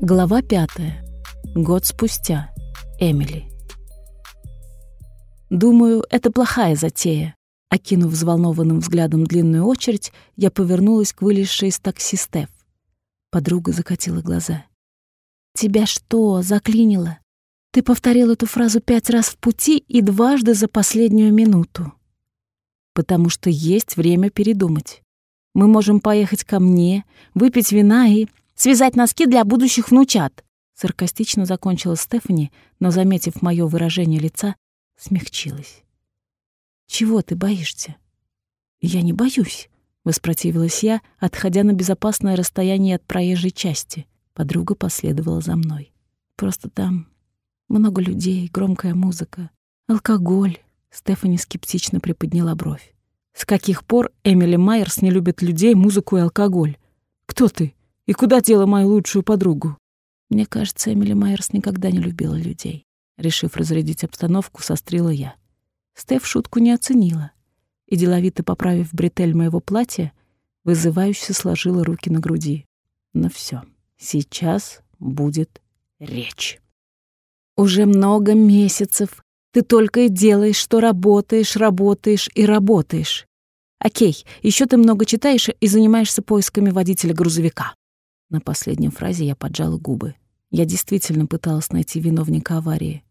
Глава пятая. Год спустя. Эмили. Думаю, это плохая затея. Окинув взволнованным взглядом длинную очередь, я повернулась к вылезшей из такси Стеф. Подруга закатила глаза. «Тебя что, заклинило? Ты повторил эту фразу пять раз в пути и дважды за последнюю минуту. Потому что есть время передумать. Мы можем поехать ко мне, выпить вина и связать носки для будущих внучат. Саркастично закончила Стефани, но, заметив мое выражение лица, смягчилась. «Чего ты боишься?» «Я не боюсь», — воспротивилась я, отходя на безопасное расстояние от проезжей части. Подруга последовала за мной. «Просто там много людей, громкая музыка, алкоголь». Стефани скептично приподняла бровь. «С каких пор Эмили Майерс не любит людей, музыку и алкоголь? Кто ты? И куда дела мою лучшую подругу?» Мне кажется, Эмили Майерс никогда не любила людей. Решив разрядить обстановку, сострила я. Стеф шутку не оценила и, деловито поправив бретель моего платья, вызывающе сложила руки на груди. Но «Ну все, сейчас будет речь. Уже много месяцев ты только и делаешь, что работаешь, работаешь и работаешь. Окей, еще ты много читаешь и занимаешься поисками водителя грузовика. На последней фразе я поджала губы. Я действительно пыталась найти виновника аварии.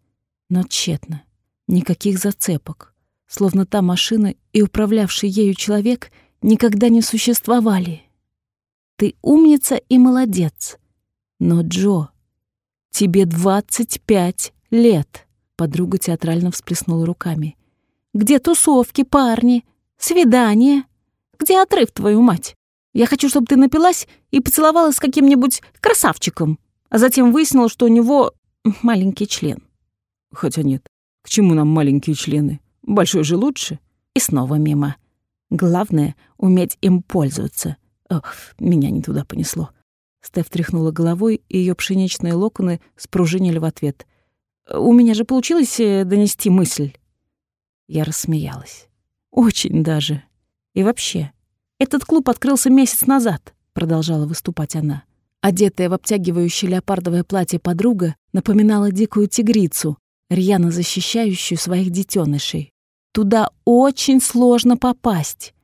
Но тщетно. Никаких зацепок. Словно та машина и управлявший ею человек никогда не существовали. Ты умница и молодец. Но, Джо, тебе двадцать пять лет. Подруга театрально всплеснула руками. «Где тусовки, парни? Свидания? Где отрыв, твою мать? Я хочу, чтобы ты напилась и поцеловалась с каким-нибудь красавчиком, а затем выяснила, что у него маленький член». «Хотя нет. К чему нам маленькие члены? Большой же лучше». И снова мимо. Главное — уметь им пользоваться. Ох, меня не туда понесло. Стеф тряхнула головой, и ее пшеничные локоны спружинили в ответ. У меня же получилось э, донести мысль. Я рассмеялась. Очень даже. И вообще, этот клуб открылся месяц назад, продолжала выступать она. Одетая в обтягивающее леопардовое платье подруга напоминала дикую тигрицу, рьяно защищающую своих детенышей. Туда очень сложно попасть.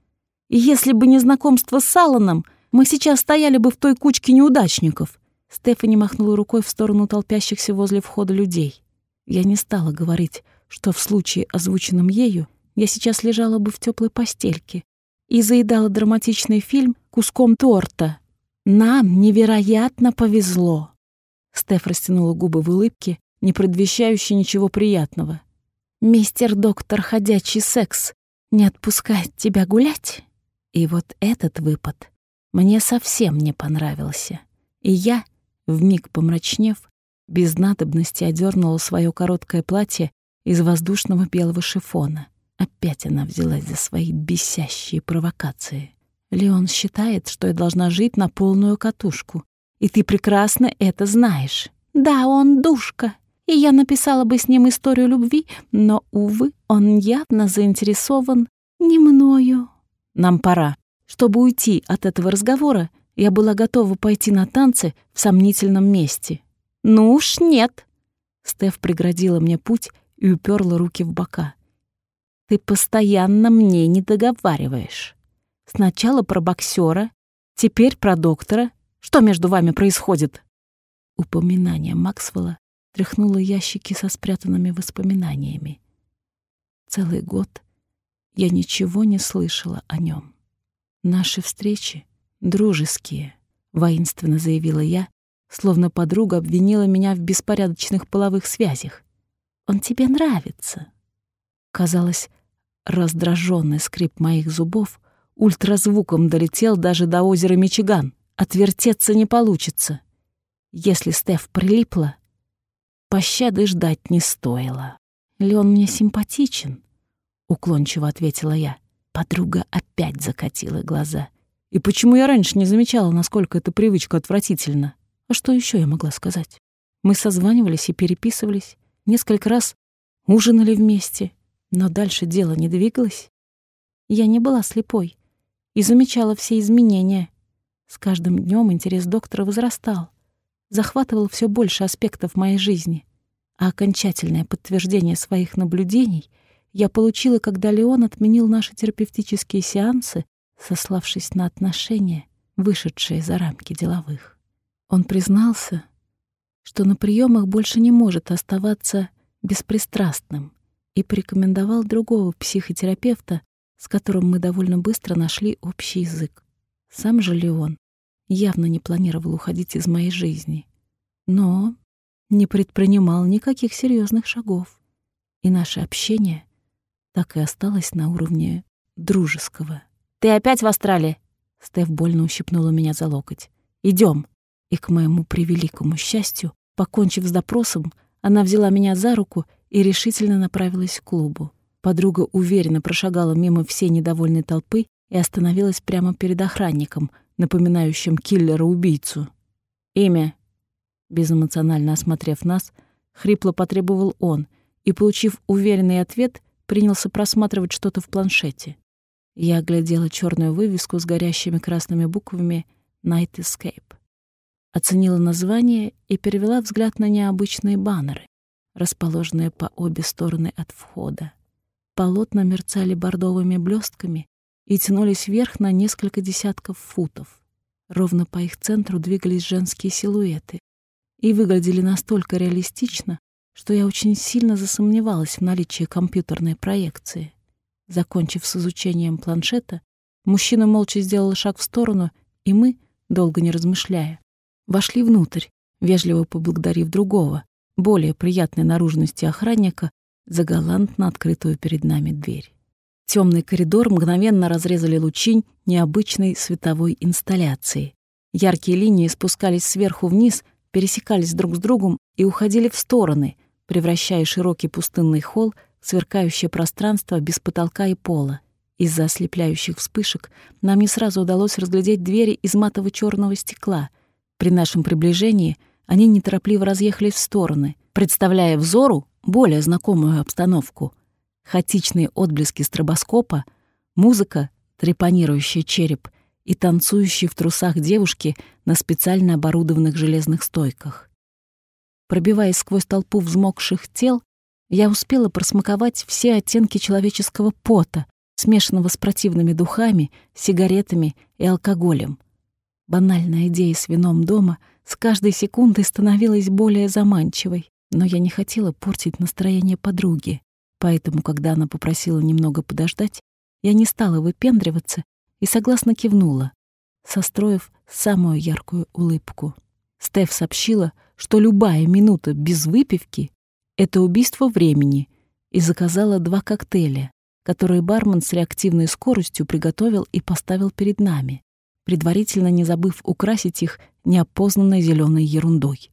И если бы не знакомство с Алланом, мы сейчас стояли бы в той кучке неудачников. Стефани махнула рукой в сторону толпящихся возле входа людей. Я не стала говорить, что в случае, озвученном ею, я сейчас лежала бы в теплой постельке и заедала драматичный фильм куском торта. Нам невероятно повезло. Стеф растянула губы в улыбке, не предвещающей ничего приятного. «Мистер доктор ходячий секс не отпускает тебя гулять?» И вот этот выпад мне совсем не понравился. И я, вмиг помрачнев, без надобности одернула свое короткое платье из воздушного белого шифона. Опять она взялась за свои бесящие провокации. Леон считает, что я должна жить на полную катушку. И ты прекрасно это знаешь. Да, он душка. И я написала бы с ним историю любви, но, увы, он явно заинтересован не мною. Нам пора. Чтобы уйти от этого разговора, я была готова пойти на танцы в сомнительном месте. «Ну уж нет!» Стеф преградила мне путь и уперла руки в бока. «Ты постоянно мне не договариваешь. Сначала про боксера, теперь про доктора. Что между вами происходит?» Упоминание Максвелла тряхнуло ящики со спрятанными воспоминаниями. Целый год я ничего не слышала о нем. Наши встречи дружеские, воинственно заявила я, словно подруга обвинила меня в беспорядочных половых связях. «Он тебе нравится». Казалось, раздраженный скрип моих зубов ультразвуком долетел даже до озера Мичиган. Отвертеться не получится. Если Стеф прилипла, пощады ждать не стоило. «Или он мне симпатичен?» — уклончиво ответила я. Подруга опять закатила глаза. «И почему я раньше не замечала, насколько эта привычка отвратительна?» А что еще я могла сказать? Мы созванивались и переписывались, несколько раз ужинали вместе, но дальше дело не двигалось. Я не была слепой и замечала все изменения. С каждым днем интерес доктора возрастал. захватывал все больше аспектов моей жизни, а окончательное подтверждение своих наблюдений я получила, когда Леон отменил наши терапевтические сеансы, сославшись на отношения, вышедшие за рамки деловых. Он признался, что на приемах больше не может оставаться беспристрастным и порекомендовал другого психотерапевта, с которым мы довольно быстро нашли общий язык. Сам же Леон явно не планировал уходить из моей жизни, но не предпринимал никаких серьезных шагов, и наше общение так и осталось на уровне дружеского. «Ты опять в Австралии?» Стеф больно ущипнула меня за локоть. Идем. И к моему превеликому счастью, покончив с допросом, она взяла меня за руку и решительно направилась к клубу. Подруга уверенно прошагала мимо всей недовольной толпы и остановилась прямо перед охранником, напоминающим киллера-убийцу. «Имя?» Безэмоционально осмотрев нас, хрипло потребовал он и, получив уверенный ответ, принялся просматривать что-то в планшете. Я оглядела черную вывеску с горящими красными буквами «Night Escape». Оценила название и перевела взгляд на необычные баннеры, расположенные по обе стороны от входа. Полотна мерцали бордовыми блестками и тянулись вверх на несколько десятков футов. Ровно по их центру двигались женские силуэты и выглядели настолько реалистично, что я очень сильно засомневалась в наличии компьютерной проекции. Закончив с изучением планшета, мужчина молча сделал шаг в сторону, и мы, долго не размышляя, вошли внутрь, вежливо поблагодарив другого, более приятной наружности охранника, за галантно открытую перед нами дверь. Темный коридор мгновенно разрезали лучи необычной световой инсталляции. Яркие линии спускались сверху вниз, пересекались друг с другом и уходили в стороны, превращая широкий пустынный холл в сверкающее пространство без потолка и пола. Из-за ослепляющих вспышек нам не сразу удалось разглядеть двери из матово черного стекла. При нашем приближении они неторопливо разъехались в стороны, представляя взору более знакомую обстановку — хаотичные отблески стробоскопа, музыка, трепанирующая череп и танцующие в трусах девушки на специально оборудованных железных стойках. Пробиваясь сквозь толпу взмокших тел, я успела просмаковать все оттенки человеческого пота, смешанного с противными духами, сигаретами и алкоголем. Банальная идея с вином дома с каждой секундой становилась более заманчивой, но я не хотела портить настроение подруги. Поэтому, когда она попросила немного подождать, я не стала выпендриваться и согласно кивнула, состроив самую яркую улыбку. Стеф сообщила, что любая минута без выпивки — это убийство времени, и заказала два коктейля, которые бармен с реактивной скоростью приготовил и поставил перед нами, предварительно не забыв украсить их неопознанной зеленой ерундой.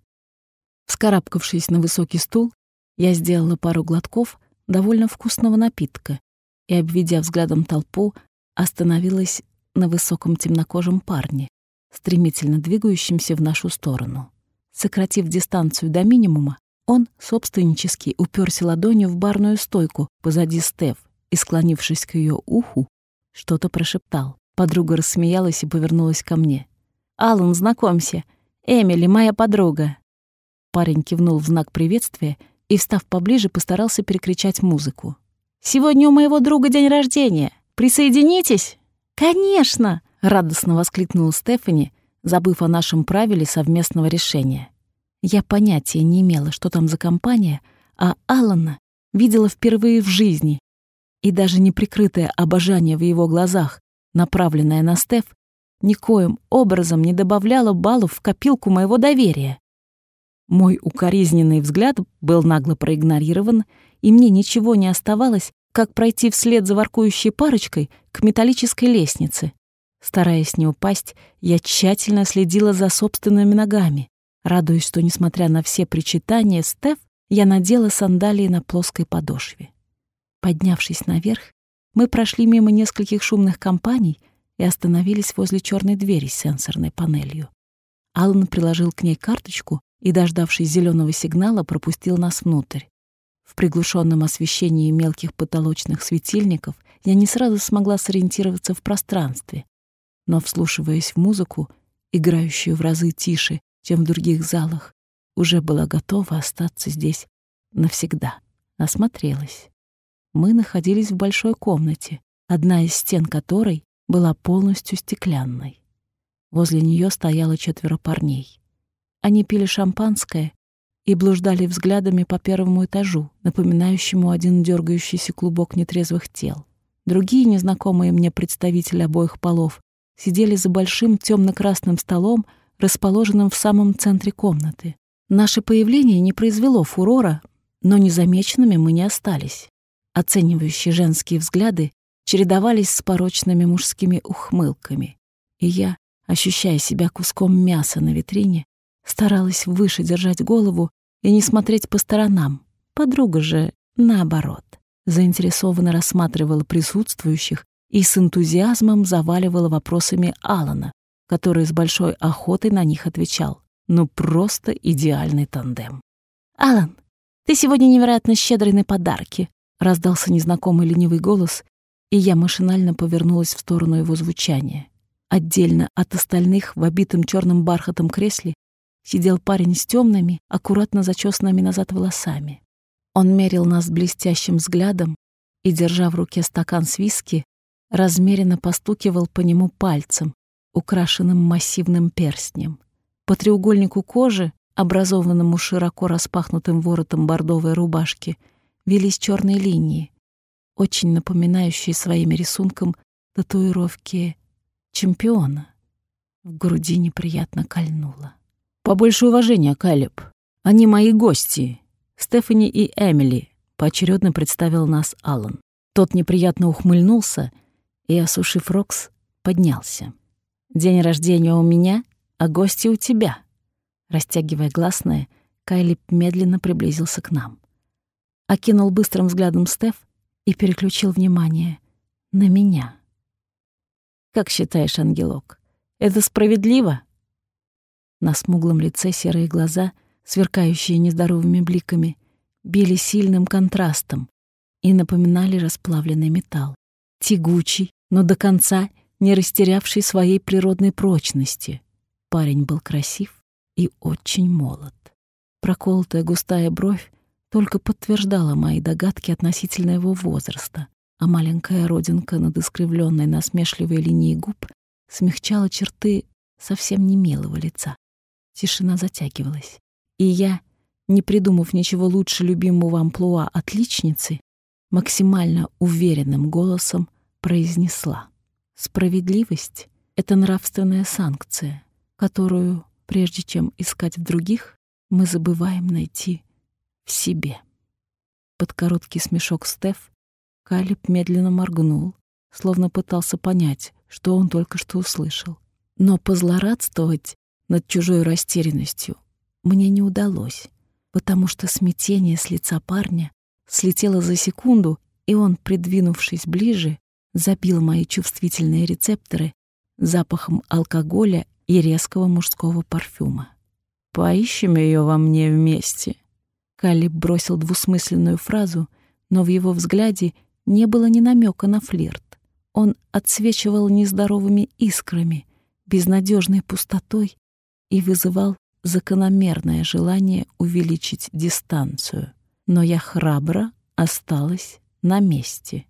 Вскарабкавшись на высокий стул, я сделала пару глотков, довольно вкусного напитка и, обведя взглядом толпу, остановилась на высоком темнокожем парне, стремительно двигающемся в нашу сторону. Сократив дистанцию до минимума, он собственнически уперся ладонью в барную стойку позади Стеф и, склонившись к ее уху, что-то прошептал. Подруга рассмеялась и повернулась ко мне. «Аллан, знакомься. Эмили, моя подруга». Парень кивнул в знак приветствия и, встав поближе, постарался перекричать музыку. «Сегодня у моего друга день рождения. Присоединитесь?» «Конечно!» — радостно воскликнула Стефани, забыв о нашем правиле совместного решения. Я понятия не имела, что там за компания, а Алана видела впервые в жизни. И даже неприкрытое обожание в его глазах, направленное на Стеф, никоим образом не добавляло баллов в копилку моего доверия. Мой укоризненный взгляд был нагло проигнорирован, и мне ничего не оставалось, как пройти вслед за воркующей парочкой к металлической лестнице. Стараясь не упасть, я тщательно следила за собственными ногами, радуясь, что, несмотря на все причитания Стеф, я надела сандалии на плоской подошве. Поднявшись наверх, мы прошли мимо нескольких шумных компаний и остановились возле черной двери с сенсорной панелью. Аллан приложил к ней карточку и, дождавшись зеленого сигнала, пропустил нас внутрь. В приглушенном освещении мелких потолочных светильников я не сразу смогла сориентироваться в пространстве, но, вслушиваясь в музыку, играющую в разы тише, чем в других залах, уже была готова остаться здесь навсегда. Осмотрелась. Мы находились в большой комнате, одна из стен которой была полностью стеклянной. Возле нее стояло четверо парней. Они пили шампанское и блуждали взглядами по первому этажу, напоминающему один дергающийся клубок нетрезвых тел. Другие незнакомые мне представители обоих полов сидели за большим темно-красным столом, расположенным в самом центре комнаты. Наше появление не произвело фурора, но незамеченными мы не остались. Оценивающие женские взгляды чередовались с порочными мужскими ухмылками, и я, ощущая себя куском мяса на витрине, старалась выше держать голову и не смотреть по сторонам. Подруга же, наоборот, заинтересованно рассматривала присутствующих и с энтузиазмом заваливала вопросами Алана, который с большой охотой на них отвечал. Ну, просто идеальный тандем. «Алан, ты сегодня невероятно щедрый на подарки», — раздался незнакомый ленивый голос, и я машинально повернулась в сторону его звучания. Отдельно от остальных в обитом черным бархатом кресле сидел парень с темными, аккуратно зачесанными назад волосами. Он мерил нас блестящим взглядом и, держа в руке стакан с виски, размеренно постукивал по нему пальцем, украшенным массивным перстнем. По треугольнику кожи, образованному широко распахнутым воротом бордовой рубашки, велись черные линии, очень напоминающие своим рисунком татуировки чемпиона. В груди неприятно кольнуло. «Побольше уважения, Калеб. Они мои гости. Стефани и Эмили», — поочередно представил нас Алан. Тот неприятно ухмыльнулся и, осушив Рокс, поднялся. «День рождения у меня, а гости у тебя». Растягивая гласное, Кайлип медленно приблизился к нам. Окинул быстрым взглядом Стеф и переключил внимание на меня. «Как считаешь, ангелок, это справедливо?» На смуглом лице серые глаза, сверкающие нездоровыми бликами, били сильным контрастом и напоминали расплавленный металл. Тягучий, но до конца не растерявший своей природной прочности. Парень был красив и очень молод. Проколотая густая бровь только подтверждала мои догадки относительно его возраста, а маленькая родинка над искривленной насмешливой линией губ смягчала черты совсем не милого лица. Тишина затягивалась. И я, не придумав ничего лучше любимого амплуа отличницы, максимально уверенным голосом произнесла. Справедливость — это нравственная санкция, которую, прежде чем искать в других, мы забываем найти в себе. Под короткий смешок Стеф Калиб медленно моргнул, словно пытался понять, что он только что услышал. Но позлорадствовать над чужой растерянностью мне не удалось, потому что смятение с лица парня слетело за секунду, и он, придвинувшись ближе, забил мои чувствительные рецепторы запахом алкоголя и резкого мужского парфюма. «Поищем ее во мне вместе». Калиб бросил двусмысленную фразу, но в его взгляде не было ни намека на флирт. Он отсвечивал нездоровыми искрами, безнадежной пустотой и вызывал закономерное желание увеличить дистанцию. Но я храбро осталась на месте.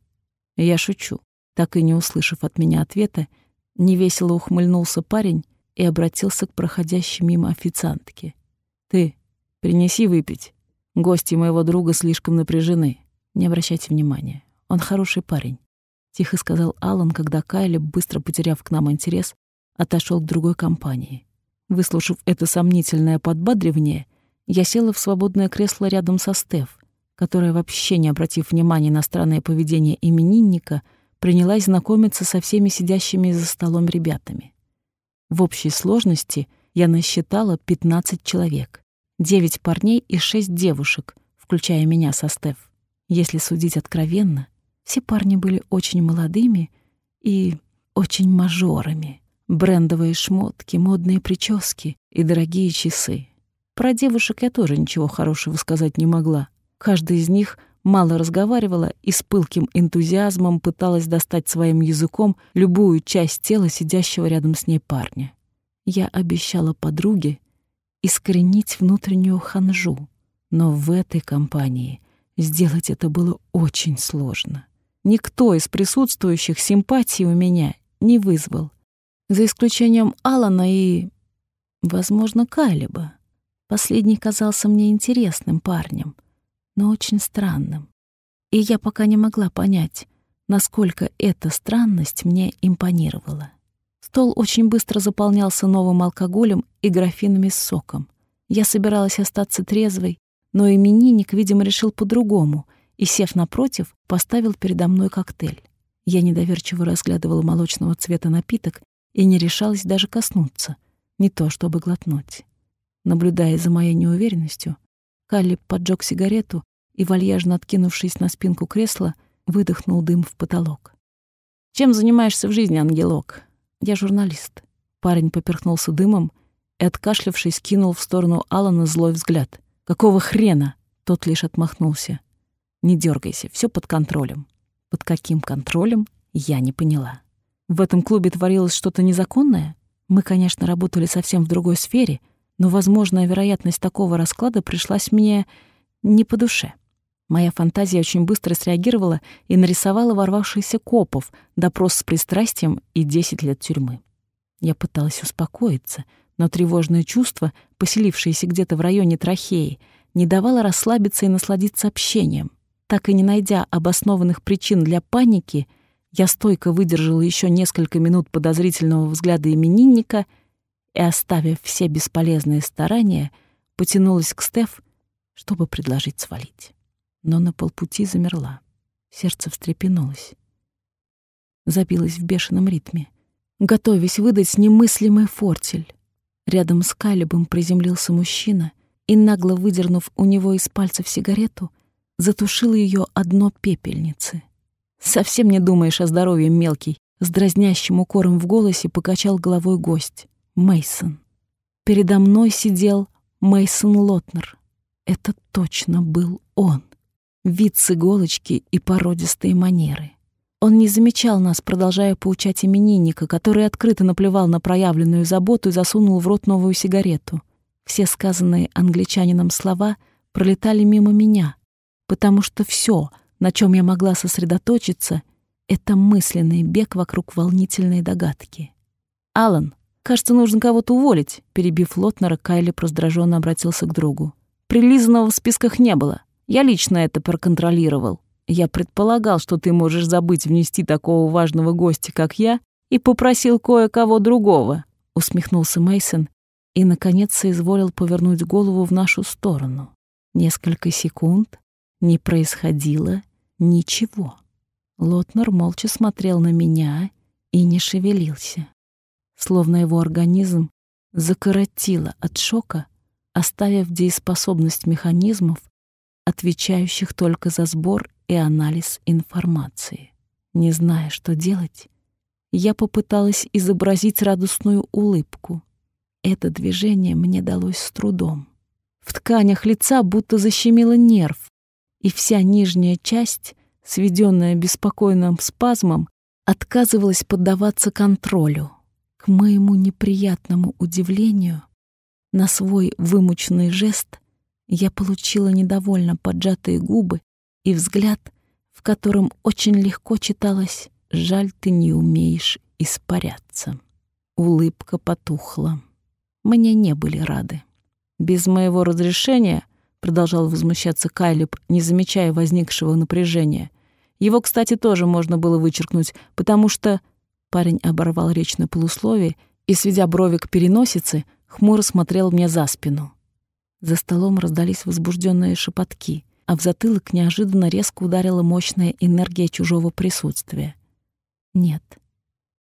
Я шучу. Так и не услышав от меня ответа, невесело ухмыльнулся парень и обратился к проходящей мимо официантке. «Ты, принеси выпить. Гости моего друга слишком напряжены. Не обращайте внимания. Он хороший парень», — тихо сказал Алан, когда Кайли, быстро потеряв к нам интерес, отошел к другой компании. Выслушав это сомнительное подбадривание, я села в свободное кресло рядом со Стеф, которая, вообще не обратив внимания на странное поведение именинника, принялась знакомиться со всеми сидящими за столом ребятами. В общей сложности я насчитала 15 человек, 9 парней и 6 девушек, включая меня со Стеф. Если судить откровенно, все парни были очень молодыми и очень мажорами брендовые шмотки, модные прически и дорогие часы. Про девушек я тоже ничего хорошего сказать не могла. Каждая из них мало разговаривала и с пылким энтузиазмом пыталась достать своим языком любую часть тела сидящего рядом с ней парня. Я обещала подруге искоренить внутреннюю ханжу. Но в этой компании сделать это было очень сложно. Никто из присутствующих симпатии у меня не вызвал, за исключением Алана и, возможно, Калиба. Последний казался мне интересным парнем, но очень странным. И я пока не могла понять, насколько эта странность мне импонировала. Стол очень быстро заполнялся новым алкоголем и графинами с соком. Я собиралась остаться трезвой, но именинник, видимо, решил по-другому и, сев напротив, поставил передо мной коктейль. Я недоверчиво разглядывала молочного цвета напиток и не решалась даже коснуться, не то чтобы глотнуть. Наблюдая за моей неуверенностью, Калли поджег сигарету и, вальяжно откинувшись на спинку кресла, выдохнул дым в потолок. «Чем занимаешься в жизни, ангелок?» «Я журналист». Парень поперхнулся дымом и, откашлявшись, кинул в сторону Алана злой взгляд. «Какого хрена?» Тот лишь отмахнулся. «Не дергайся, все под контролем». Под каким контролем, я не поняла. В этом клубе творилось что-то незаконное? Мы, конечно, работали совсем в другой сфере, но возможная вероятность такого расклада пришлась мне не по душе. Моя фантазия очень быстро среагировала и нарисовала ворвавшихся копов, допрос с пристрастием и 10 лет тюрьмы. Я пыталась успокоиться, но тревожное чувство, поселившееся где-то в районе трахеи, не давало расслабиться и насладиться общением. Так и не найдя обоснованных причин для паники, я стойко выдержала еще несколько минут подозрительного взгляда именинника и, оставив все бесполезные старания, потянулась к Стеф, чтобы предложить свалить но на полпути замерла. Сердце встрепенулось. Забилось в бешеном ритме, готовясь выдать немыслимый фортель. Рядом с Калибом приземлился мужчина и, нагло выдернув у него из пальцев сигарету, затушил ее одно пепельницы. «Совсем не думаешь о здоровье, мелкий?» С дразнящим укором в голосе покачал головой гость. Мейсон. Передо мной сидел Мейсон Лотнер. Это точно был он вид с иголочки и породистые манеры. Он не замечал нас, продолжая поучать именинника, который открыто наплевал на проявленную заботу и засунул в рот новую сигарету. Все сказанные англичанином слова пролетали мимо меня, потому что все, на чем я могла сосредоточиться, это мысленный бег вокруг волнительной догадки. «Алан, кажется, нужно кого-то уволить», перебив Лотнера, Кайли раздраженно обратился к другу. «Прилизанного в списках не было. Я лично это проконтролировал. Я предполагал, что ты можешь забыть внести такого важного гостя, как я, и попросил кое-кого другого», — усмехнулся Мейсон и, наконец, соизволил повернуть голову в нашу сторону. Несколько секунд не происходило ничего. Лотнер молча смотрел на меня и не шевелился, словно его организм закоротило от шока, оставив дееспособность механизмов отвечающих только за сбор и анализ информации. Не зная, что делать, я попыталась изобразить радостную улыбку. Это движение мне далось с трудом. В тканях лица будто защемило нерв, и вся нижняя часть, сведенная беспокойным спазмом, отказывалась поддаваться контролю. К моему неприятному удивлению, на свой вымученный жест я получила недовольно поджатые губы и взгляд, в котором очень легко читалось «Жаль, ты не умеешь испаряться». Улыбка потухла. Мне не были рады. «Без моего разрешения», — продолжал возмущаться Кайлип, не замечая возникшего напряжения, «его, кстати, тоже можно было вычеркнуть, потому что...» Парень оборвал речь на полусловие и, сведя брови к переносице, хмуро смотрел мне за спину. За столом раздались возбужденные шепотки, а в затылок неожиданно резко ударила мощная энергия чужого присутствия. Нет,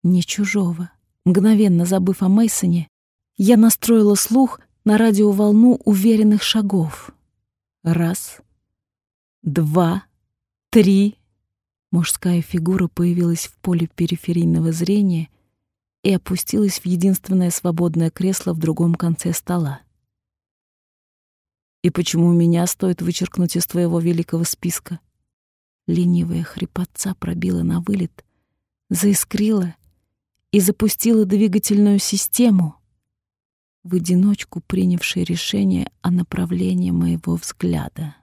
не чужого. Мгновенно забыв о Мейсоне, я настроила слух на радиоволну уверенных шагов. Раз, два, три. Мужская фигура появилась в поле периферийного зрения и опустилась в единственное свободное кресло в другом конце стола. И почему меня стоит вычеркнуть из твоего великого списка? Ленивая хрипотца пробила на вылет, заискрила и запустила двигательную систему. в одиночку принявший решение о направлении моего взгляда.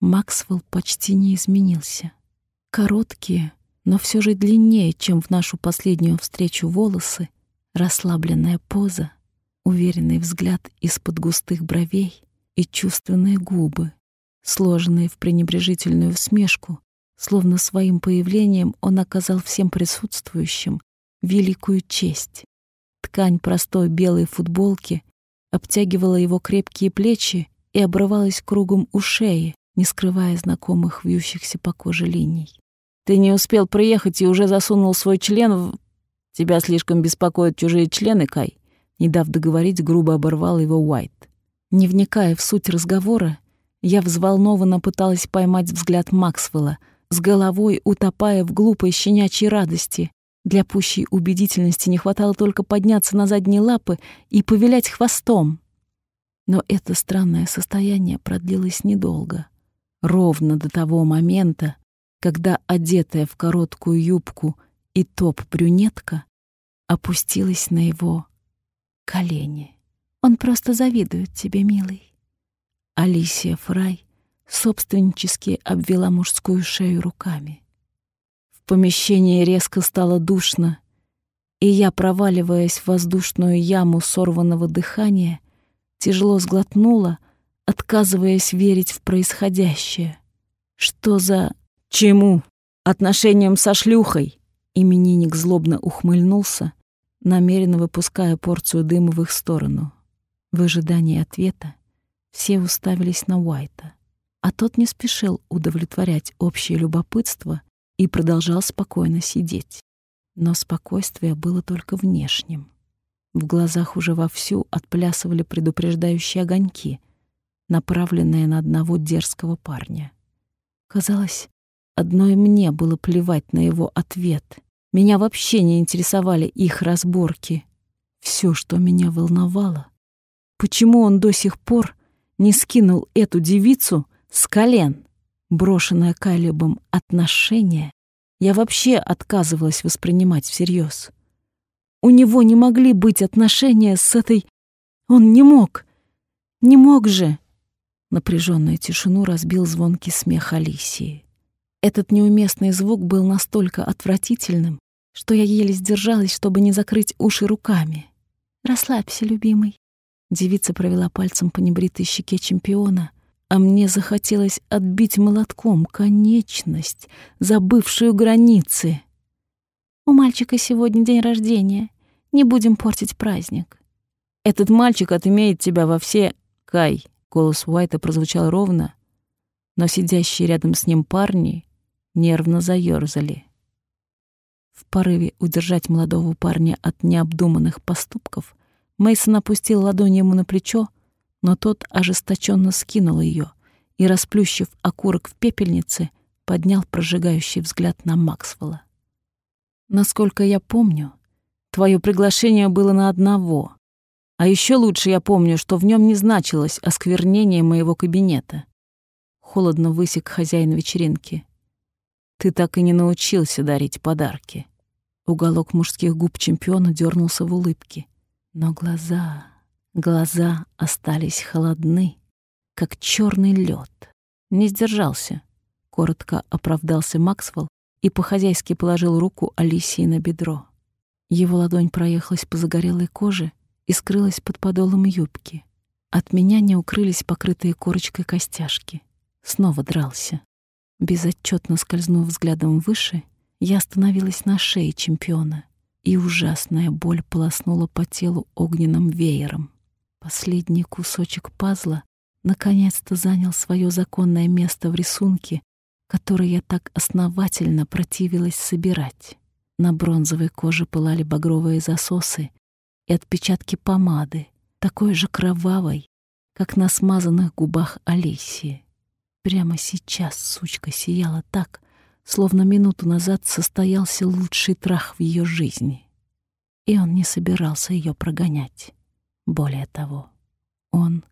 Максвелл почти не изменился. Короткие, но все же длиннее, чем в нашу последнюю встречу волосы, расслабленная поза, уверенный взгляд из-под густых бровей и чувственные губы, сложенные в пренебрежительную усмешку, словно своим появлением он оказал всем присутствующим великую честь. Ткань простой белой футболки обтягивала его крепкие плечи и обрывалась кругом у шеи, не скрывая знакомых вьющихся по коже линий. «Ты не успел приехать и уже засунул свой член в...» «Тебя слишком беспокоят чужие члены, Кай?» Не дав договорить, грубо оборвал его Уайт. Не вникая в суть разговора, я взволнованно пыталась поймать взгляд Максвелла, с головой утопая в глупой щенячьей радости. Для пущей убедительности не хватало только подняться на задние лапы и повилять хвостом. Но это странное состояние продлилось недолго. Ровно до того момента, когда одетая в короткую юбку и топ брюнетка опустилась на его колени. «Он просто завидует тебе, милый». Алисия Фрай собственнически обвела мужскую шею руками. В помещении резко стало душно, и я, проваливаясь в воздушную яму сорванного дыхания, тяжело сглотнула, отказываясь верить в происходящее. Что за... Чему? Отношением со шлюхой? Именинник злобно ухмыльнулся, намеренно выпуская порцию дыма в их сторону. В ожидании ответа все уставились на Уайта, а тот не спешил удовлетворять общее любопытство и продолжал спокойно сидеть. Но спокойствие было только внешним. В глазах уже вовсю отплясывали предупреждающие огоньки, направленные на одного дерзкого парня. Казалось, одной мне было плевать на его ответ. Меня вообще не интересовали их разборки. Все, что меня волновало, почему он до сих пор не скинул эту девицу с колен. Брошенное Калибом отношение я вообще отказывалась воспринимать всерьез. У него не могли быть отношения с этой... Он не мог. Не мог же. Напряженную тишину разбил звонкий смех Алисии. Этот неуместный звук был настолько отвратительным, что я еле сдержалась, чтобы не закрыть уши руками. «Расслабься, любимый». Девица провела пальцем по небритой щеке чемпиона, а мне захотелось отбить молотком конечность, забывшую границы. У мальчика сегодня день рождения. Не будем портить праздник. Этот мальчик отымеет тебя во все... Кай, голос Уайта прозвучал ровно, но сидящие рядом с ним парни нервно заёрзали. В порыве удержать молодого парня от необдуманных поступков Мейсон опустил ладонь ему на плечо, но тот ожесточенно скинул ее и, расплющив окурок в пепельнице, поднял прожигающий взгляд на Максвелла. Насколько я помню, твое приглашение было на одного. А еще лучше я помню, что в нем не значилось осквернение моего кабинета. Холодно высек хозяин вечеринки. Ты так и не научился дарить подарки. Уголок мужских губ чемпиона дернулся в улыбке. Но глаза, глаза остались холодны, как черный лед. Не сдержался. Коротко оправдался Максвелл и по-хозяйски положил руку Алисии на бедро. Его ладонь проехалась по загорелой коже и скрылась под подолом юбки. От меня не укрылись покрытые корочкой костяшки. Снова дрался. Безотчетно скользнув взглядом выше, я остановилась на шее чемпиона, и ужасная боль полоснула по телу огненным веером. Последний кусочек пазла наконец-то занял свое законное место в рисунке, который я так основательно противилась собирать. На бронзовой коже пылали багровые засосы и отпечатки помады, такой же кровавой, как на смазанных губах Алисии. Прямо сейчас сучка сияла так, словно минуту назад состоялся лучший трах в ее жизни. И он не собирался ее прогонять. Более того, он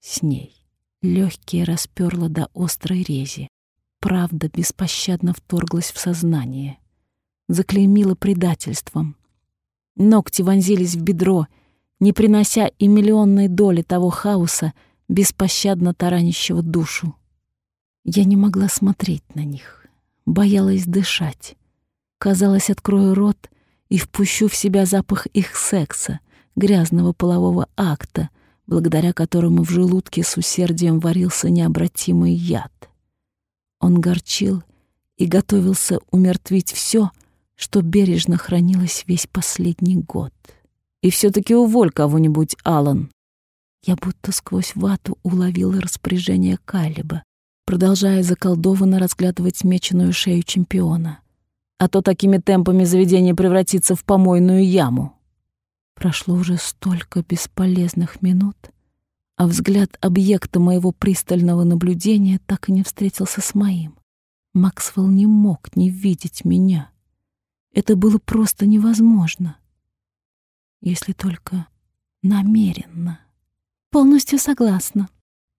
с ней. Легкие расперла до острой рези. Правда беспощадно вторглась в сознание. Заклеймила предательством. Ногти вонзились в бедро, не принося и миллионной доли того хаоса, беспощадно таранящего душу. Я не могла смотреть на них, боялась дышать. Казалось, открою рот и впущу в себя запах их секса, грязного полового акта, благодаря которому в желудке с усердием варился необратимый яд. Он горчил и готовился умертвить все, что бережно хранилось весь последний год. И все таки уволь кого-нибудь, Алан. Я будто сквозь вату уловила распоряжение Калиба, продолжая заколдованно разглядывать меченую шею чемпиона. А то такими темпами заведение превратится в помойную яму. Прошло уже столько бесполезных минут, а взгляд объекта моего пристального наблюдения так и не встретился с моим. Максвелл не мог не видеть меня. Это было просто невозможно. Если только намеренно. Полностью согласна.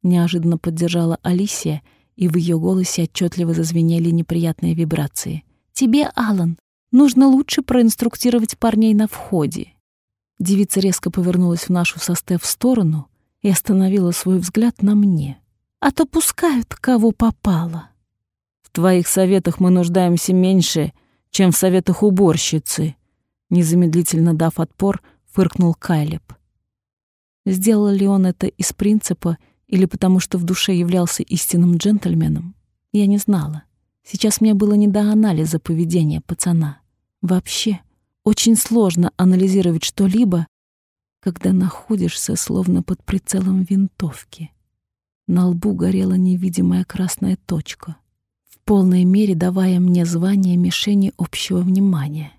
Неожиданно поддержала Алисия, и в ее голосе отчетливо зазвенели неприятные вибрации. «Тебе, Алан, нужно лучше проинструктировать парней на входе». Девица резко повернулась в нашу состав в сторону и остановила свой взгляд на мне. «А то пускают, кого попало». «В твоих советах мы нуждаемся меньше, чем в советах уборщицы», незамедлительно дав отпор, фыркнул Кайлеб. Сделал ли он это из принципа или потому что в душе являлся истинным джентльменом, я не знала. Сейчас мне было не до анализа поведения пацана. Вообще, очень сложно анализировать что-либо, когда находишься словно под прицелом винтовки. На лбу горела невидимая красная точка, в полной мере давая мне звание мишени общего внимания.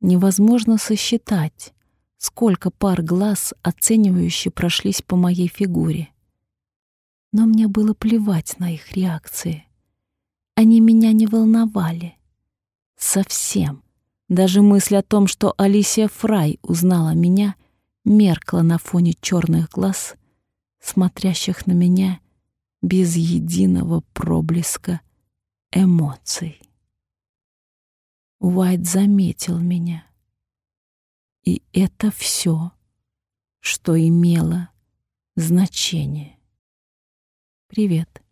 Невозможно сосчитать, сколько пар глаз оценивающе прошлись по моей фигуре. Но мне было плевать на их реакции. Они меня не волновали. Совсем. Даже мысль о том, что Алисия Фрай узнала меня, меркла на фоне черных глаз, смотрящих на меня без единого проблеска эмоций. Уайт заметил меня. И это все, что имело значение. «Привет»,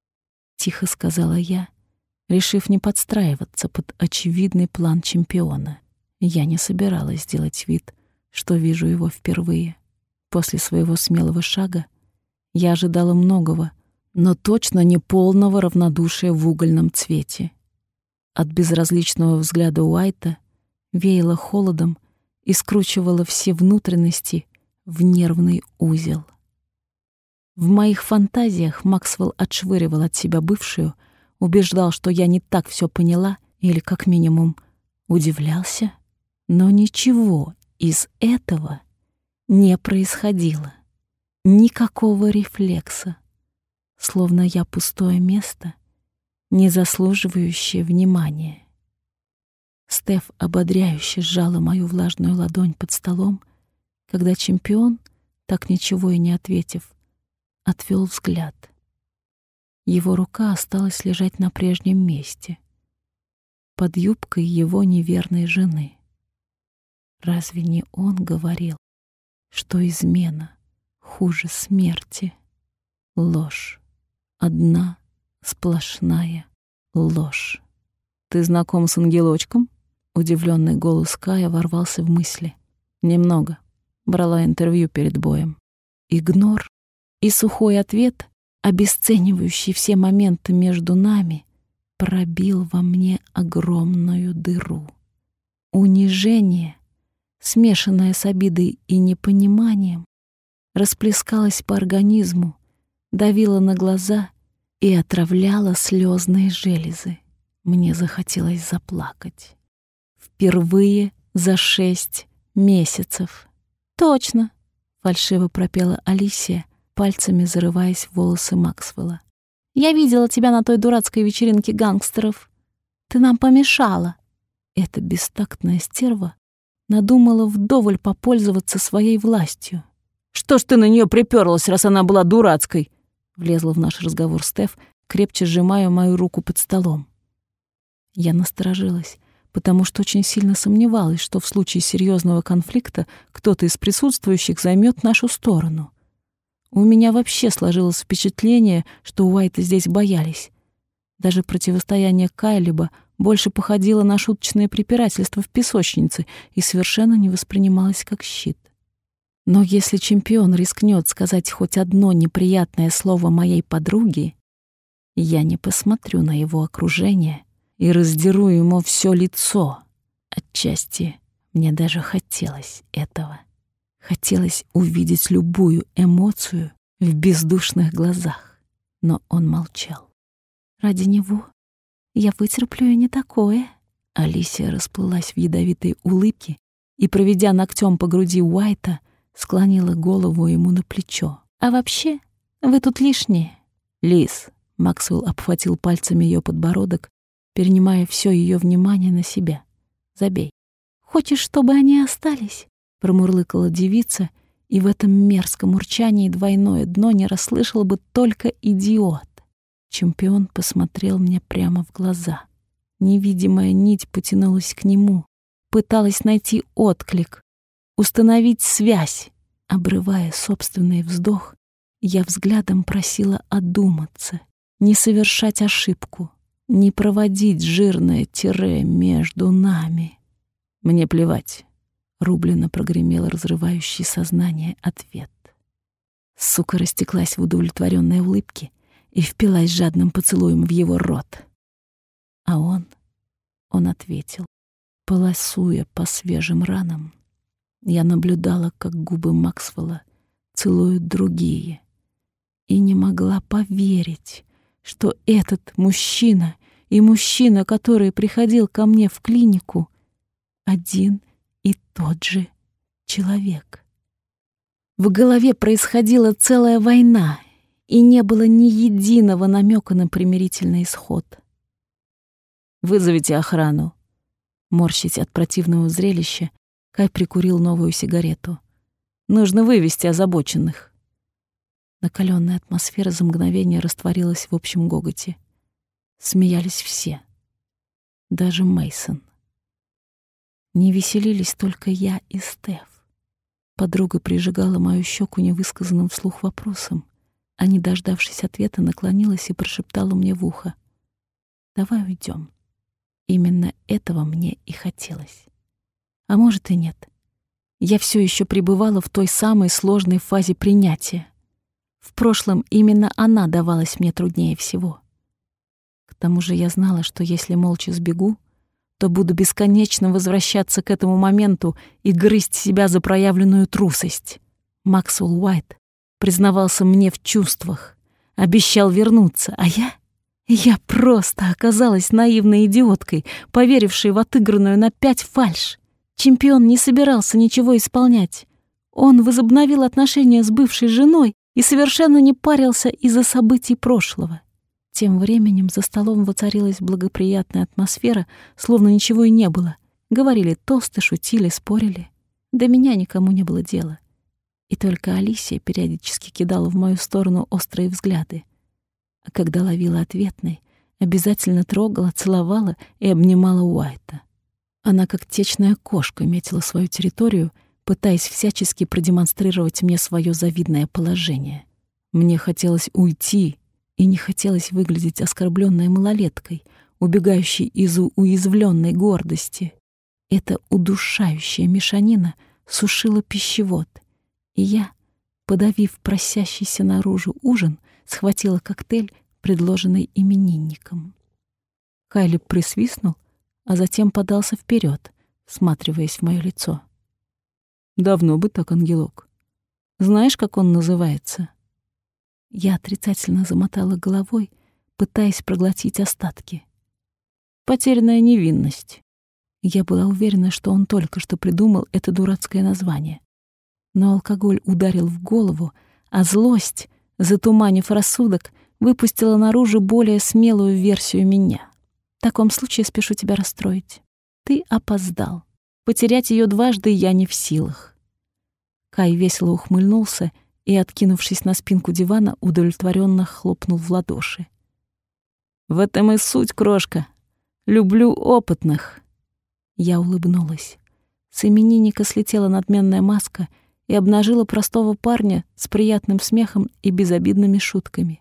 — тихо сказала я, решив не подстраиваться под очевидный план чемпиона. Я не собиралась делать вид, что вижу его впервые. После своего смелого шага я ожидала многого, но точно не полного равнодушия в угольном цвете. От безразличного взгляда Уайта веяло холодом и скручивало все внутренности в нервный узел. В моих фантазиях Максвелл отшвыривал от себя бывшую, убеждал, что я не так все поняла или, как минимум, удивлялся. Но ничего из этого не происходило. Никакого рефлекса. Словно я пустое место, не заслуживающее внимания. Стеф ободряюще сжала мою влажную ладонь под столом, когда чемпион, так ничего и не ответив, отвел взгляд. Его рука осталась лежать на прежнем месте, под юбкой его неверной жены. Разве не он говорил, что измена хуже смерти? Ложь. Одна сплошная ложь. «Ты знаком с ангелочком?» Удивленный голос Кая ворвался в мысли. «Немного. Брала интервью перед боем. Игнор и сухой ответ, обесценивающий все моменты между нами, пробил во мне огромную дыру. Унижение, смешанное с обидой и непониманием, расплескалось по организму, давило на глаза и отравляло слезные железы. Мне захотелось заплакать. Впервые за шесть месяцев. «Точно!» — фальшиво пропела Алисия, пальцами зарываясь в волосы Максвелла. «Я видела тебя на той дурацкой вечеринке гангстеров. Ты нам помешала». Эта бестактная стерва надумала вдоволь попользоваться своей властью. «Что ж ты на нее приперлась, раз она была дурацкой?» Влезла в наш разговор Стеф, крепче сжимая мою руку под столом. Я насторожилась, потому что очень сильно сомневалась, что в случае серьезного конфликта кто-то из присутствующих займет нашу сторону. У меня вообще сложилось впечатление, что Уайта здесь боялись. Даже противостояние Кайлиба больше походило на шуточное препирательство в песочнице и совершенно не воспринималось как щит. Но если чемпион рискнет сказать хоть одно неприятное слово моей подруге, я не посмотрю на его окружение и раздеру ему все лицо. Отчасти мне даже хотелось этого. Хотелось увидеть любую эмоцию в бездушных глазах, но он молчал. Ради него я вытерплю и не такое. Алисия расплылась в ядовитой улыбке и, проведя ногтем по груди Уайта, склонила голову ему на плечо. «А вообще, вы тут лишние». «Лис», — Максвелл обхватил пальцами ее подбородок, перенимая все ее внимание на себя. «Забей». «Хочешь, чтобы они остались?» — промурлыкала девица, и в этом мерзком урчании двойное дно не расслышал бы только идиот. Чемпион посмотрел мне прямо в глаза. Невидимая нить потянулась к нему, пыталась найти отклик, установить связь. Обрывая собственный вздох, я взглядом просила одуматься, не совершать ошибку, не проводить жирное тире между нами. Мне плевать, рублено прогремел разрывающий сознание ответ. Сука растеклась в удовлетворенной улыбке и впилась жадным поцелуем в его рот. А он, он ответил, полосуя по свежим ранам, я наблюдала, как губы Максвелла целуют другие, и не могла поверить, что этот мужчина и мужчина, который приходил ко мне в клинику, один и тот же человек. В голове происходила целая война, и не было ни единого намека на примирительный исход. «Вызовите охрану», морщить от противного зрелища, Кай прикурил новую сигарету. «Нужно вывести озабоченных». Накаленная атмосфера за мгновение растворилась в общем гоготе. Смеялись все. Даже Мейсон. Не веселились только я и Стеф. Подруга прижигала мою щеку невысказанным вслух вопросом, а не дождавшись ответа, наклонилась и прошептала мне в ухо. «Давай уйдем. Именно этого мне и хотелось. А может и нет. Я все еще пребывала в той самой сложной фазе принятия. В прошлом именно она давалась мне труднее всего. К тому же я знала, что если молча сбегу, то буду бесконечно возвращаться к этому моменту и грызть себя за проявленную трусость. Максвелл Уайт признавался мне в чувствах, обещал вернуться, а я... Я просто оказалась наивной идиоткой, поверившей в отыгранную на пять фальшь. Чемпион не собирался ничего исполнять. Он возобновил отношения с бывшей женой и совершенно не парился из-за событий прошлого. Тем временем за столом воцарилась благоприятная атмосфера, словно ничего и не было. Говорили тосты, шутили, спорили. До меня никому не было дела. И только Алисия периодически кидала в мою сторону острые взгляды. А когда ловила ответный, обязательно трогала, целовала и обнимала Уайта. Она, как течная кошка, метила свою территорию, пытаясь всячески продемонстрировать мне свое завидное положение. Мне хотелось уйти, и не хотелось выглядеть оскорбленной малолеткой, убегающей из уязвленной гордости. Эта удушающая мешанина сушила пищевод, и я, подавив просящийся наружу ужин, схватила коктейль, предложенный именинником. Кайли присвистнул, а затем подался вперед, всматриваясь в мое лицо. «Давно бы так, ангелок. Знаешь, как он называется?» Я отрицательно замотала головой, пытаясь проглотить остатки. «Потерянная невинность». Я была уверена, что он только что придумал это дурацкое название. Но алкоголь ударил в голову, а злость, затуманив рассудок, выпустила наружу более смелую версию меня. В таком случае спешу тебя расстроить. Ты опоздал. Потерять ее дважды я не в силах. Кай весело ухмыльнулся и, откинувшись на спинку дивана, удовлетворенно хлопнул в ладоши. «В этом и суть, крошка. Люблю опытных». Я улыбнулась. С именинника слетела надменная маска и обнажила простого парня с приятным смехом и безобидными шутками.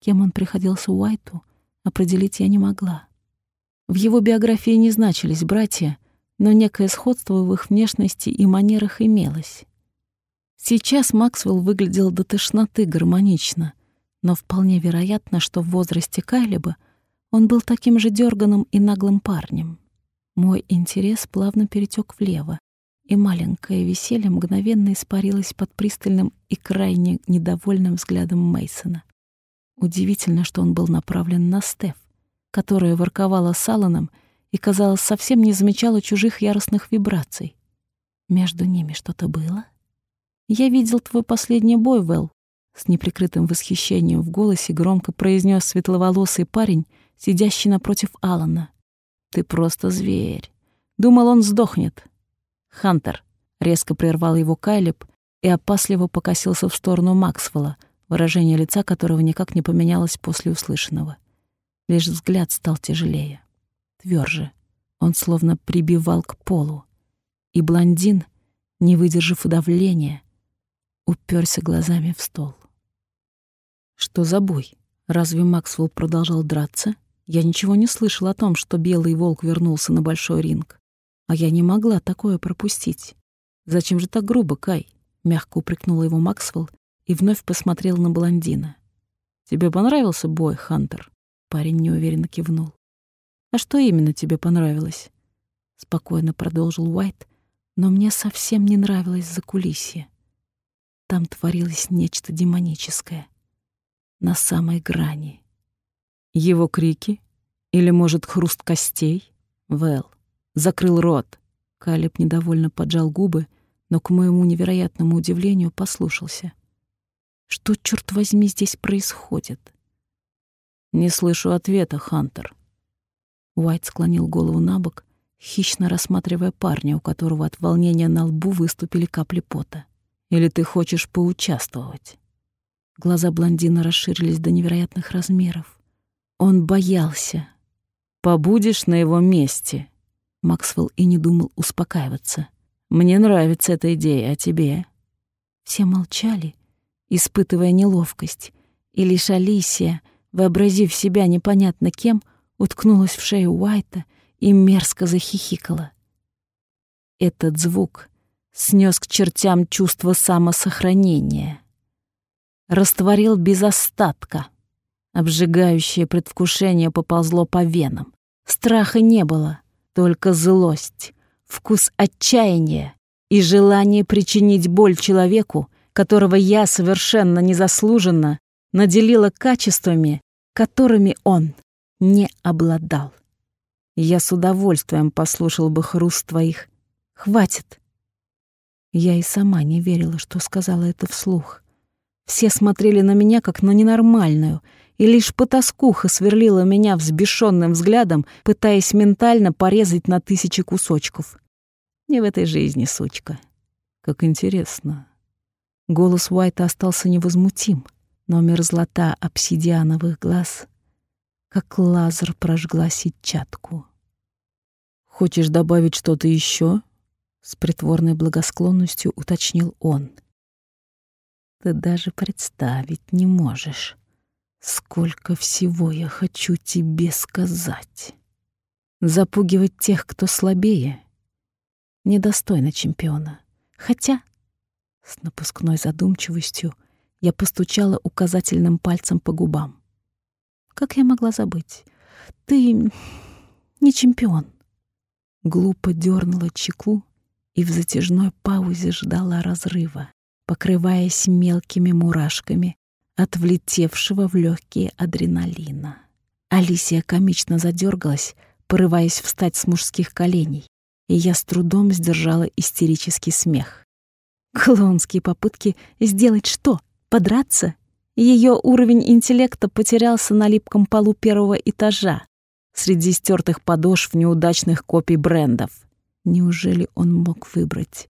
Кем он приходился Уайту, определить я не могла. В его биографии не значились братья, но некое сходство в их внешности и манерах имелось. Сейчас Максвелл выглядел до тошноты гармонично, но вполне вероятно, что в возрасте Кайлиба он был таким же дерганым и наглым парнем. Мой интерес плавно перетек влево, и маленькое веселье мгновенно испарилось под пристальным и крайне недовольным взглядом Мейсона. Удивительно, что он был направлен на Стеф, которая ворковала с Алланом и, казалось, совсем не замечала чужих яростных вибраций. Между ними что-то было? «Я видел твой последний бой, Вэл», — с неприкрытым восхищением в голосе громко произнес светловолосый парень, сидящий напротив Алана. «Ты просто зверь. Думал, он сдохнет». «Хантер», — резко прервал его Кайлеб и опасливо покосился в сторону Максвелла, выражение лица которого никак не поменялось после услышанного. Лишь взгляд стал тяжелее, тверже. Он словно прибивал к полу. И блондин, не выдержав давления, уперся глазами в стол. Что за бой? Разве Максвелл продолжал драться? Я ничего не слышал о том, что белый волк вернулся на большой ринг. А я не могла такое пропустить. Зачем же так грубо, Кай? Мягко упрекнула его Максвелл и вновь посмотрел на блондина. «Тебе понравился бой, Хантер?» Парень неуверенно кивнул. «А что именно тебе понравилось?» Спокойно продолжил Уайт, но мне совсем не нравилось закулисье. Там творилось нечто демоническое. На самой грани. Его крики? Или, может, хруст костей? Вэл. Закрыл рот. Калиб недовольно поджал губы, но, к моему невероятному удивлению, послушался. Что, черт возьми, здесь происходит? Не слышу ответа, Хантер. Уайт склонил голову на бок, хищно рассматривая парня, у которого от волнения на лбу выступили капли пота. Или ты хочешь поучаствовать? Глаза блондина расширились до невероятных размеров. Он боялся. Побудешь на его месте. Максвелл и не думал успокаиваться. Мне нравится эта идея, а тебе? Все молчали, испытывая неловкость, и лишь Алисия, вообразив себя непонятно кем, уткнулась в шею Уайта и мерзко захихикала. Этот звук снес к чертям чувство самосохранения. Растворил без остатка. Обжигающее предвкушение поползло по венам. Страха не было, только злость, вкус отчаяния и желание причинить боль человеку, которого я совершенно незаслуженно наделила качествами, которыми он не обладал. Я с удовольствием послушал бы хруст твоих. Хватит. Я и сама не верила, что сказала это вслух. Все смотрели на меня, как на ненормальную, и лишь потаскуха сверлила меня взбешенным взглядом, пытаясь ментально порезать на тысячи кусочков. Не в этой жизни, сучка. Как интересно. Голос Уайта остался невозмутим, но мерзлота обсидиановых глаз, как лазер, прожгла сетчатку. «Хочешь добавить что-то еще? С притворной благосклонностью уточнил он. «Ты даже представить не можешь, сколько всего я хочу тебе сказать. Запугивать тех, кто слабее, недостойно чемпиона. Хотя с напускной задумчивостью я постучала указательным пальцем по губам. Как я могла забыть? Ты не чемпион. Глупо дернула чеку и в затяжной паузе ждала разрыва, покрываясь мелкими мурашками от влетевшего в легкие адреналина. Алисия комично задергалась, порываясь встать с мужских коленей, и я с трудом сдержала истерический смех. Клоунские попытки сделать что? Подраться? Ее уровень интеллекта потерялся на липком полу первого этажа, среди стертых подошв неудачных копий брендов. Неужели он мог выбрать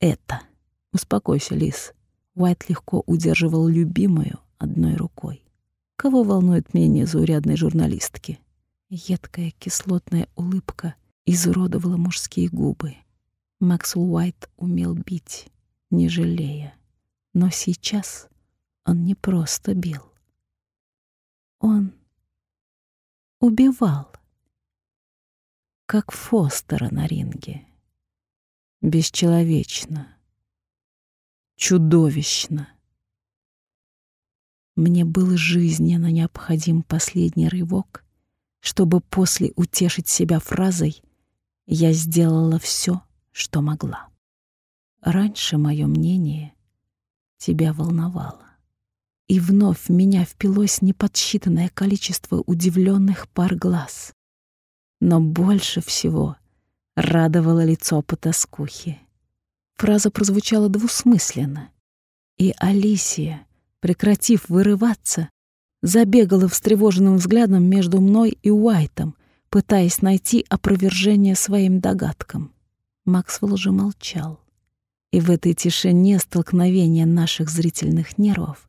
это? Успокойся, Лис. Уайт легко удерживал любимую одной рукой. Кого волнует мнение заурядной журналистки? Едкая кислотная улыбка изуродовала мужские губы. Максвелл Уайт умел бить, не жалея. Но сейчас он не просто бил. Он убивал, как Фостера на ринге. Бесчеловечно, чудовищно. Мне был жизненно необходим последний рывок, чтобы после утешить себя фразой «я сделала все, что могла». Раньше мое мнение тебя волновало. И вновь в меня впилось неподсчитанное количество удивленных пар глаз. Но больше всего радовало лицо потаскухи. Фраза прозвучала двусмысленно. И Алисия, прекратив вырываться, забегала встревоженным взглядом между мной и Уайтом, пытаясь найти опровержение своим догадкам. Максвелл же молчал. И в этой тишине столкновения наших зрительных нервов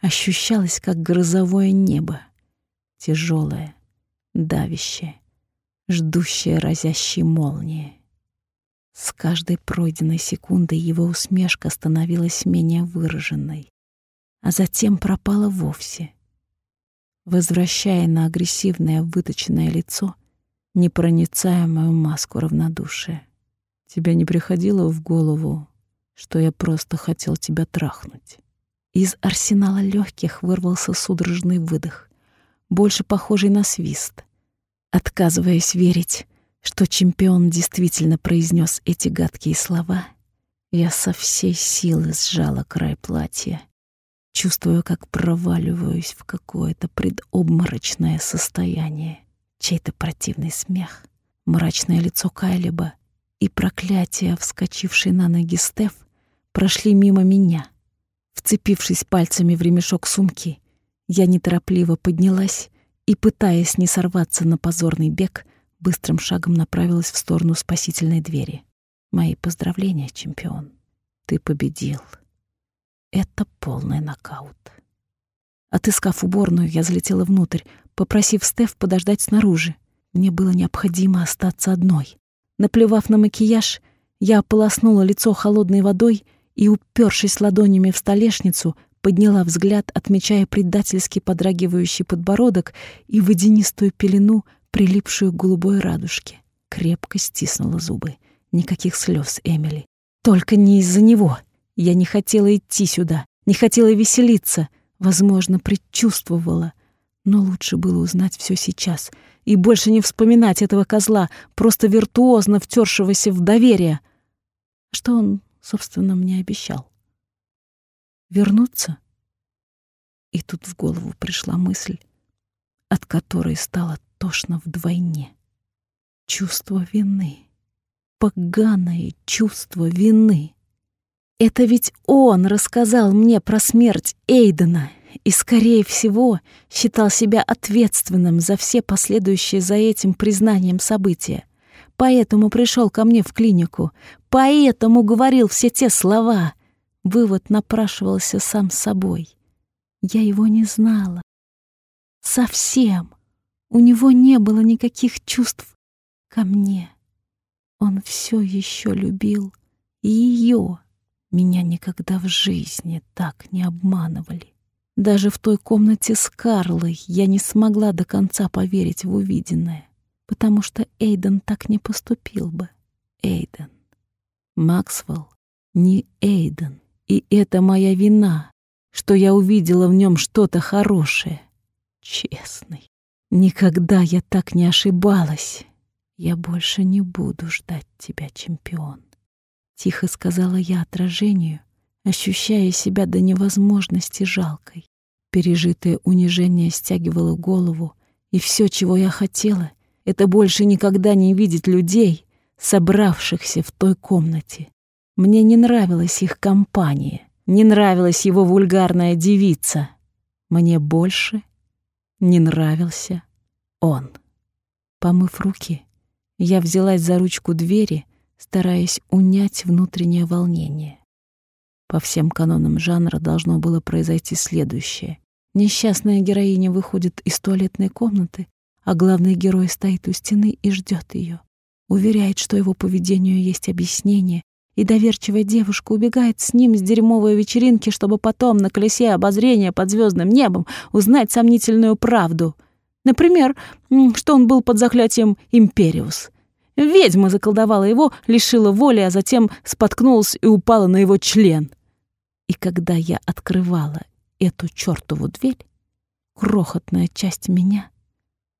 ощущалось, как грозовое небо, тяжелое, давящее, ждущее разящей молнии. С каждой пройденной секундой его усмешка становилась менее выраженной, а затем пропала вовсе, возвращая на агрессивное выточенное лицо непроницаемую маску равнодушия. Тебе не приходило в голову, что я просто хотел тебя трахнуть? Из арсенала легких вырвался судорожный выдох, больше похожий на свист. Отказываясь верить, что чемпион действительно произнес эти гадкие слова, я со всей силы сжала край платья, чувствуя, как проваливаюсь в какое-то предобморочное состояние. Чей-то противный смех, мрачное лицо Кайлиба и проклятие, вскочившей на ноги Стеф, прошли мимо меня — Вцепившись пальцами в ремешок сумки, я неторопливо поднялась и, пытаясь не сорваться на позорный бег, быстрым шагом направилась в сторону спасительной двери. Мои поздравления, чемпион. Ты победил. Это полный нокаут. Отыскав уборную, я залетела внутрь, попросив Стеф подождать снаружи. Мне было необходимо остаться одной. Наплевав на макияж, я ополоснула лицо холодной водой — и, упершись ладонями в столешницу, подняла взгляд, отмечая предательски подрагивающий подбородок и водянистую пелену, прилипшую к голубой радужке. Крепко стиснула зубы. Никаких слез, Эмили. Только не из-за него. Я не хотела идти сюда, не хотела веселиться. Возможно, предчувствовала. Но лучше было узнать все сейчас и больше не вспоминать этого козла, просто виртуозно втершегося в доверие. Что он собственно, мне обещал. Вернуться? И тут в голову пришла мысль, от которой стало тошно вдвойне. Чувство вины. Поганое чувство вины. Это ведь он рассказал мне про смерть Эйдена и, скорее всего, считал себя ответственным за все последующие за этим признанием события. Поэтому пришел ко мне в клинику, поэтому говорил все те слова. Вывод напрашивался сам собой. Я его не знала. Совсем. У него не было никаких чувств ко мне. Он все еще любил ее. Меня никогда в жизни так не обманывали. Даже в той комнате с Карлой я не смогла до конца поверить в увиденное потому что Эйден так не поступил бы. Эйден. Максвелл не Эйден. И это моя вина, что я увидела в нем что-то хорошее. Честный. Никогда я так не ошибалась. Я больше не буду ждать тебя, чемпион. Тихо сказала я отражению, ощущая себя до невозможности жалкой. Пережитое унижение стягивало голову, и все, чего я хотела, это больше никогда не видеть людей, собравшихся в той комнате. Мне не нравилась их компания, не нравилась его вульгарная девица. Мне больше не нравился он. Помыв руки, я взялась за ручку двери, стараясь унять внутреннее волнение. По всем канонам жанра должно было произойти следующее. Несчастная героиня выходит из туалетной комнаты, а главный герой стоит у стены и ждет ее. Уверяет, что его поведению есть объяснение, и доверчивая девушка убегает с ним с дерьмовой вечеринки, чтобы потом на колесе обозрения под звездным небом узнать сомнительную правду. Например, что он был под заклятием Империус. Ведьма заколдовала его, лишила воли, а затем споткнулась и упала на его член. И когда я открывала эту чертову дверь, крохотная часть меня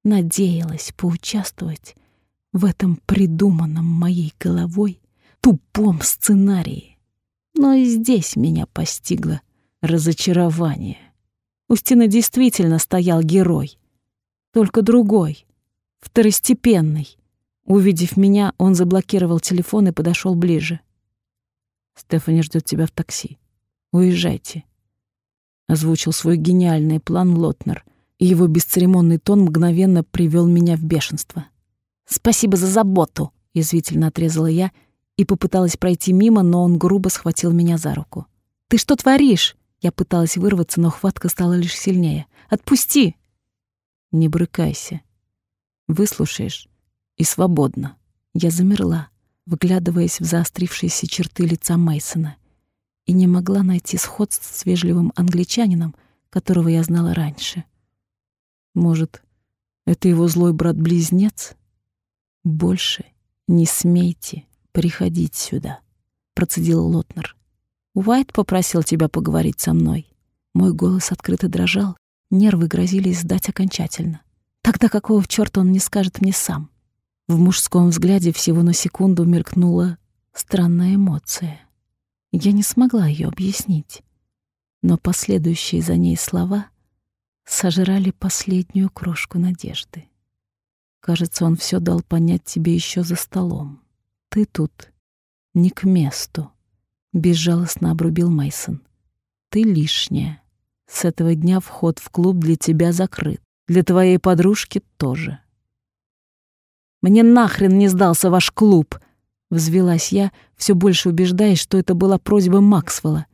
надеялась поучаствовать в этом придуманном моей головой тупом сценарии. Но и здесь меня постигло разочарование. У стены действительно стоял герой, только другой, второстепенный. Увидев меня, он заблокировал телефон и подошел ближе. «Стефани ждет тебя в такси. Уезжайте», — озвучил свой гениальный план Лотнер, и его бесцеремонный тон мгновенно привел меня в бешенство. «Спасибо за заботу», — язвительно отрезала я и попыталась пройти мимо, но он грубо схватил меня за руку. «Ты что творишь?» Я пыталась вырваться, но хватка стала лишь сильнее. «Отпусти!» «Не брыкайся. Выслушаешь и свободно». Я замерла, выглядываясь в заострившиеся черты лица Мейсона, и не могла найти сходств с вежливым англичанином, которого я знала раньше. Может, это его злой брат-близнец? Больше не смейте приходить сюда, процедил Лотнер. Уайт попросил тебя поговорить со мной. Мой голос открыто дрожал, нервы грозили сдать окончательно. Тогда какого чёрта он не скажет мне сам? В мужском взгляде всего на секунду мелькнула странная эмоция. Я не смогла ее объяснить, но последующие за ней слова сожрали последнюю крошку надежды. Кажется, он все дал понять тебе еще за столом. Ты тут не к месту, безжалостно обрубил Мейсон. Ты лишняя. С этого дня вход в клуб для тебя закрыт. Для твоей подружки тоже. Мне нахрен не сдался ваш клуб, взвилась я, все больше убеждаясь, что это была просьба Максвелла.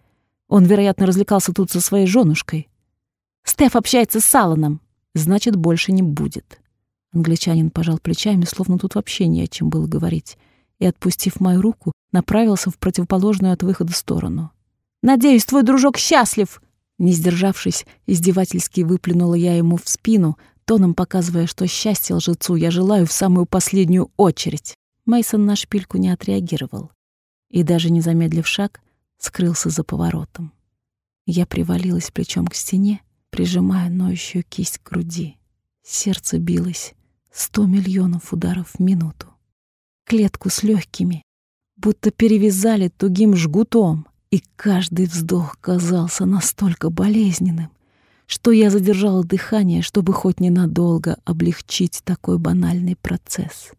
Он, вероятно, развлекался тут со своей женушкой. Стеф общается с Саланом, значит, больше не будет. Англичанин пожал плечами, словно тут вообще не о чем было говорить, и, отпустив мою руку, направился в противоположную от выхода сторону. «Надеюсь, твой дружок счастлив!» Не сдержавшись, издевательски выплюнула я ему в спину, тоном показывая, что счастье лжецу я желаю в самую последнюю очередь. Мейсон на шпильку не отреагировал и, даже не замедлив шаг, скрылся за поворотом. Я привалилась плечом к стене, прижимая ноющую кисть к груди. Сердце билось, Сто миллионов ударов в минуту. Клетку с легкими, будто перевязали тугим жгутом, и каждый вздох казался настолько болезненным, что я задержала дыхание, чтобы хоть ненадолго облегчить такой банальный процесс.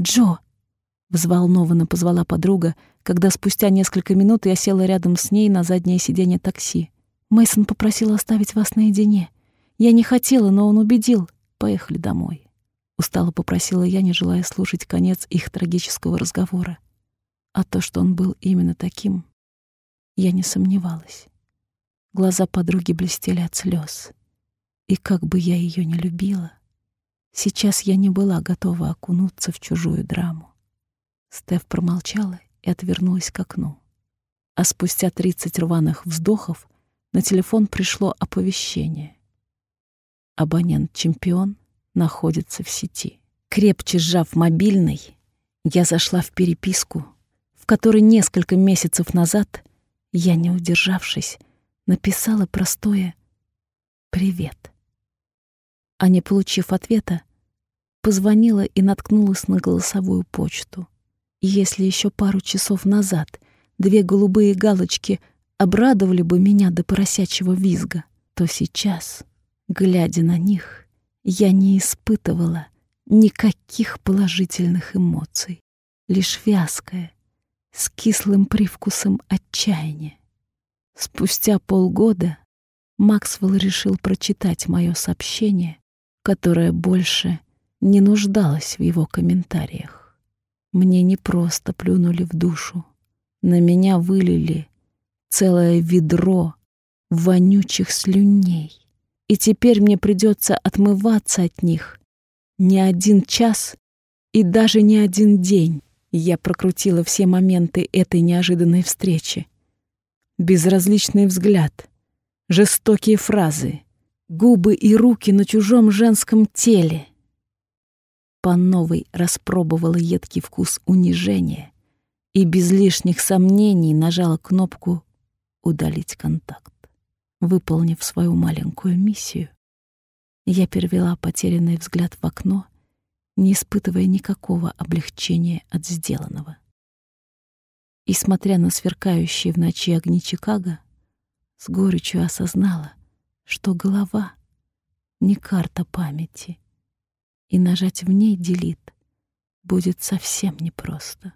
«Джо!» — взволнованно позвала подруга, когда спустя несколько минут я села рядом с ней на заднее сиденье такси. Мейсон попросил оставить вас наедине. Я не хотела, но он убедил. Поехали домой. Устало попросила я, не желая слушать конец их трагического разговора. А то, что он был именно таким, я не сомневалась. Глаза подруги блестели от слез. И как бы я ее не любила, сейчас я не была готова окунуться в чужую драму. Стеф промолчала и отвернулась к окну. А спустя тридцать рваных вздохов на телефон пришло оповещение. Абонент-чемпион находится в сети. Крепче сжав мобильный, я зашла в переписку, в которой несколько месяцев назад я, не удержавшись, написала простое «Привет». А не получив ответа, позвонила и наткнулась на голосовую почту. Если еще пару часов назад две голубые галочки обрадовали бы меня до поросячьего визга, то сейчас, глядя на них, я не испытывала никаких положительных эмоций, лишь вязкое, с кислым привкусом отчаяния. Спустя полгода Максвелл решил прочитать мое сообщение, которое больше не нуждалось в его комментариях. Мне не просто плюнули в душу, на меня вылили целое ведро вонючих слюней и теперь мне придется отмываться от них не один час И даже не один день я прокрутила все моменты этой неожиданной встречи. Безразличный взгляд, жестокие фразы, губы и руки на чужом женском теле. По новой распробовала едкий вкус унижения и без лишних сомнений нажала кнопку «Удалить контакт». Выполнив свою маленькую миссию, я перевела потерянный взгляд в окно, не испытывая никакого облегчения от сделанного. И, смотря на сверкающие в ночи огни Чикаго, с горечью осознала, что голова — не карта памяти, и нажать в ней «делит» будет совсем непросто.